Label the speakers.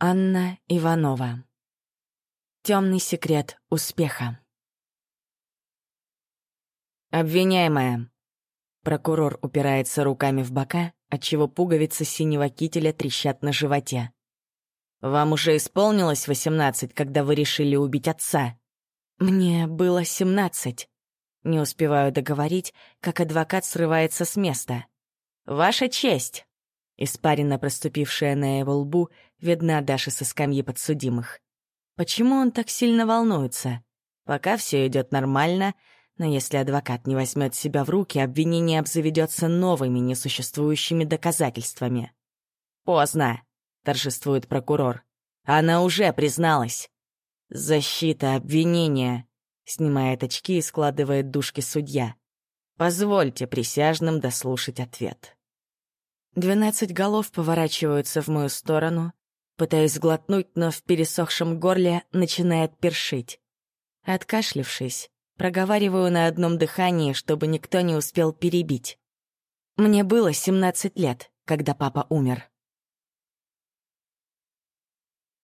Speaker 1: Анна Иванова. Темный секрет успеха. Обвиняемая. Прокурор упирается руками в бока, отчего пуговицы синего кителя трещат на животе. «Вам уже исполнилось восемнадцать, когда вы решили убить отца?» «Мне было семнадцать». Не успеваю договорить, как адвокат срывается с места. «Ваша честь!» Испарина, проступившая на его лбу, видна даже со скамьи подсудимых. Почему он так сильно волнуется? Пока все идет нормально, но если адвокат не возьмет себя в руки, обвинение обзаведется новыми несуществующими доказательствами. «Поздно», — торжествует прокурор. «Она уже призналась». «Защита обвинения», — снимает очки и складывает дужки судья. «Позвольте присяжным дослушать ответ». Двенадцать голов поворачиваются в мою сторону. Пытаюсь глотнуть, но в пересохшем горле начинает першить. Откашлившись, проговариваю на одном дыхании, чтобы никто не успел перебить. Мне было семнадцать лет, когда папа умер.